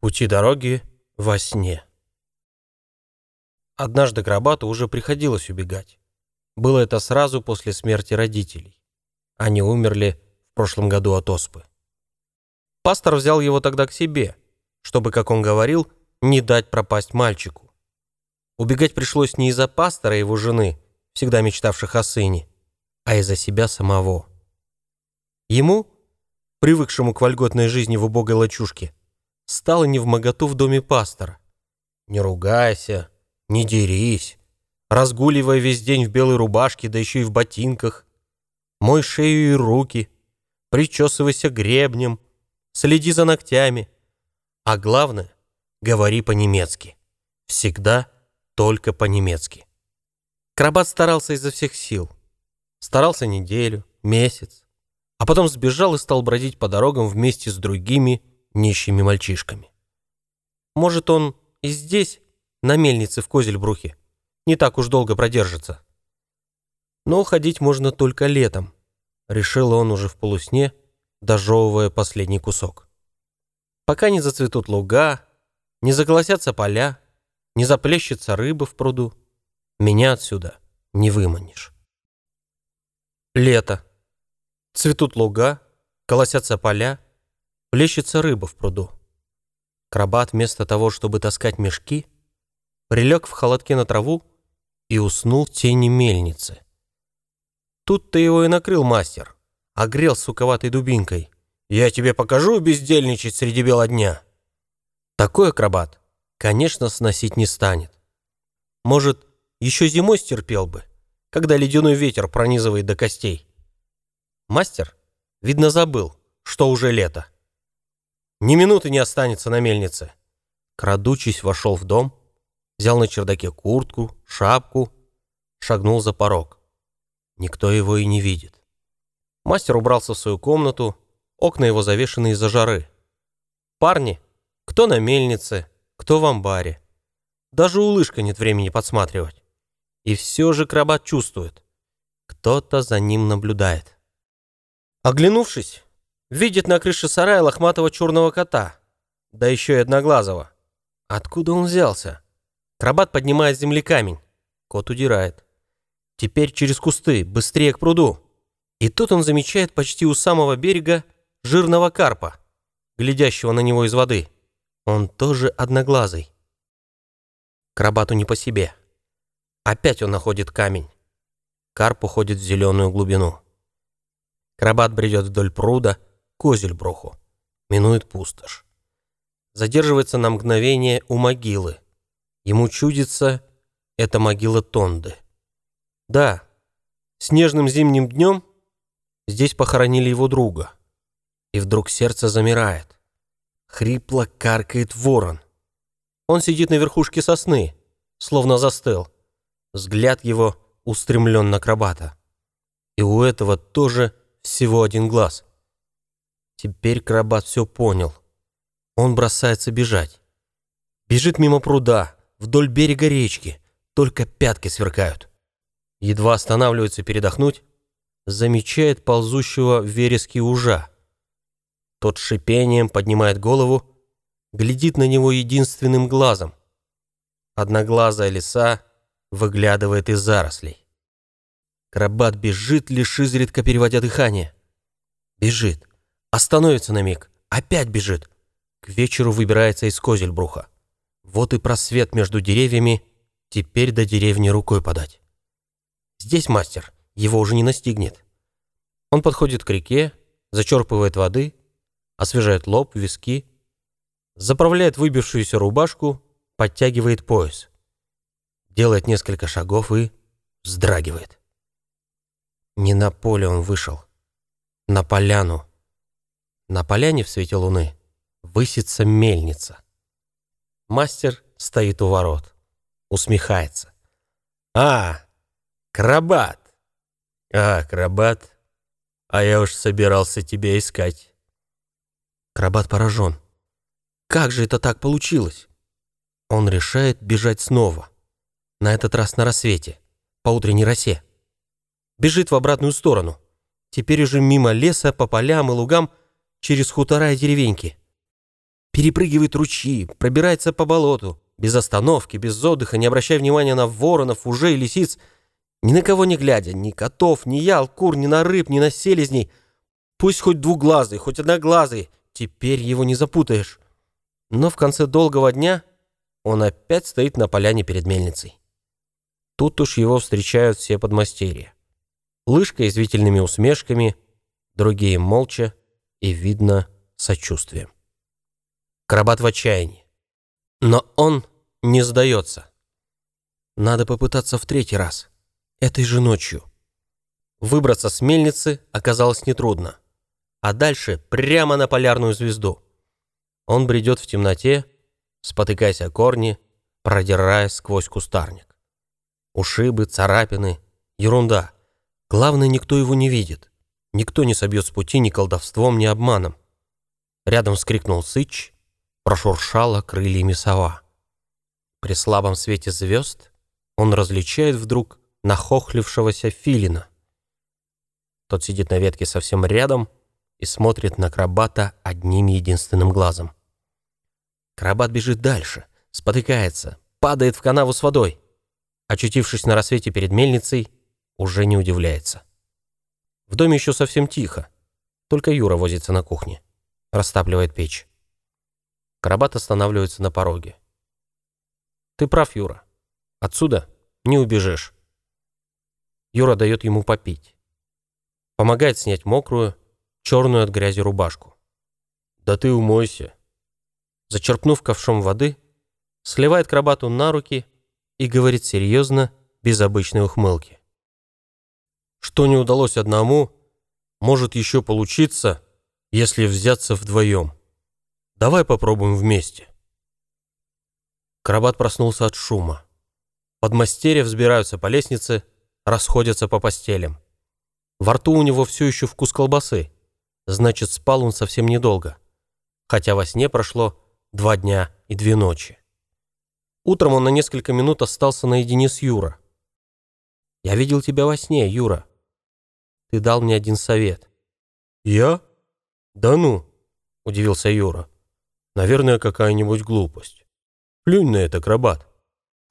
Пути дороги во сне. Однажды Крабату уже приходилось убегать. Было это сразу после смерти родителей. Они умерли в прошлом году от оспы. Пастор взял его тогда к себе, чтобы, как он говорил, не дать пропасть мальчику. Убегать пришлось не из-за пастора и его жены, всегда мечтавших о сыне, а из-за себя самого. Ему, привыкшему к вольготной жизни в убогой лачушке, стало не в моготу в доме пастора. Не ругайся, не дерись, разгуливая весь день в белой рубашке, да еще и в ботинках. Мой шею и руки, причесывайся гребнем, следи за ногтями. А главное, говори по-немецки. Всегда только по-немецки. Крабат старался изо всех сил. Старался неделю, месяц, а потом сбежал и стал бродить по дорогам вместе с другими нищими мальчишками. Может, он и здесь, на мельнице в Козельбрухе, не так уж долго продержится. Но ходить можно только летом, решил он уже в полусне, дожевывая последний кусок. Пока не зацветут луга, не заголосятся поля, не заплещется рыба в пруду, меня отсюда не выманишь. Лето. Цветут луга, колосятся поля, плещется рыба в пруду. Крабат вместо того, чтобы таскать мешки, прилег в холодке на траву и уснул в тени мельницы. Тут-то его и накрыл мастер, огрел суковатой дубинкой. «Я тебе покажу бездельничать среди бела дня!» Такой акробат, конечно, сносить не станет. Может, еще зимой стерпел бы, когда ледяной ветер пронизывает до костей. Мастер, видно, забыл, что уже лето. Ни минуты не останется на мельнице. Крадучись, вошел в дом, взял на чердаке куртку, шапку, шагнул за порог. Никто его и не видит. Мастер убрался в свою комнату, окна его завешены из-за жары. Парни, кто на мельнице, кто в амбаре. Даже у лыжка нет времени подсматривать. И все же крабат чувствует. Кто-то за ним наблюдает. Оглянувшись, Видит на крыше сарая лохматого черного кота, да еще и одноглазого. Откуда он взялся? Крабат поднимает с земли камень. Кот удирает. Теперь через кусты, быстрее к пруду. И тут он замечает почти у самого берега жирного карпа, глядящего на него из воды. Он тоже одноглазый. Крабату не по себе. Опять он находит камень. Карп уходит в зеленую глубину. Крабат бредет вдоль пруда, Козельбруху. Минует пустошь. Задерживается на мгновение у могилы. Ему чудится, это могила Тонды. Да, снежным зимним днем здесь похоронили его друга. И вдруг сердце замирает. Хрипло каркает ворон. Он сидит на верхушке сосны, словно застыл. Взгляд его устремлен на акробата. И у этого тоже всего один глаз. Теперь Крабат все понял. Он бросается бежать. Бежит мимо пруда, вдоль берега речки. Только пятки сверкают. Едва останавливается передохнуть, замечает ползущего в вереске ужа. Тот шипением поднимает голову, глядит на него единственным глазом. Одноглазая лиса выглядывает из зарослей. Крабат бежит, лишь изредка переводя дыхание. Бежит. Остановится на миг, опять бежит. К вечеру выбирается из Козельбруха. Вот и просвет между деревьями, теперь до деревни рукой подать. Здесь мастер, его уже не настигнет. Он подходит к реке, зачерпывает воды, освежает лоб, виски, заправляет выбившуюся рубашку, подтягивает пояс. Делает несколько шагов и вздрагивает. Не на поле он вышел, на поляну, на поляне в свете луны высится мельница. Мастер стоит у ворот, усмехается. «А, крабат!» «А, крабат, а я уж собирался тебя искать». Крабат поражен. «Как же это так получилось?» Он решает бежать снова. На этот раз на рассвете, по утренней росе. Бежит в обратную сторону. Теперь уже мимо леса, по полям и лугам – через хутора и деревеньки. Перепрыгивает ручьи, пробирается по болоту, без остановки, без отдыха, не обращая внимания на воронов, ужей, лисиц, ни на кого не глядя, ни котов, ни ял, кур, ни на рыб, ни на селезней. Пусть хоть двуглазый, хоть одноглазый, теперь его не запутаешь. Но в конце долгого дня он опять стоит на поляне перед мельницей. Тут уж его встречают все подмастерья. Лыжка извительными усмешками, другие молча и, видно, сочувствием. Карабат в отчаянии. Но он не сдается. Надо попытаться в третий раз, этой же ночью. Выбраться с мельницы оказалось нетрудно. А дальше прямо на полярную звезду. Он бредет в темноте, спотыкаясь о корни, продираясь сквозь кустарник. Ушибы, царапины, ерунда. Главное, никто его не видит. Никто не собьет с пути ни колдовством, ни обманом. Рядом вскрикнул сыч, прошуршала крыльями сова. При слабом свете звезд он различает вдруг нахохлившегося филина. Тот сидит на ветке совсем рядом и смотрит на крабата одним единственным глазом. Крабат бежит дальше, спотыкается, падает в канаву с водой. Очутившись на рассвете перед мельницей, уже не удивляется. В доме еще совсем тихо. Только Юра возится на кухне. Растапливает печь. Карабат останавливается на пороге. «Ты прав, Юра. Отсюда не убежишь». Юра дает ему попить. Помогает снять мокрую, черную от грязи рубашку. «Да ты умойся». Зачерпнув ковшом воды, сливает Карабату на руки и говорит серьезно, без обычной ухмылки. Что не удалось одному, может еще получиться, если взяться вдвоем. Давай попробуем вместе. Карабат проснулся от шума. Подмастерья взбираются по лестнице, расходятся по постелям. Во рту у него все еще вкус колбасы. Значит, спал он совсем недолго. Хотя во сне прошло два дня и две ночи. Утром он на несколько минут остался наедине с Юра. «Я видел тебя во сне, Юра. Ты дал мне один совет». «Я? Да ну!» – удивился Юра. Наверное, какая-нибудь глупость. Плюнь на это, акробат.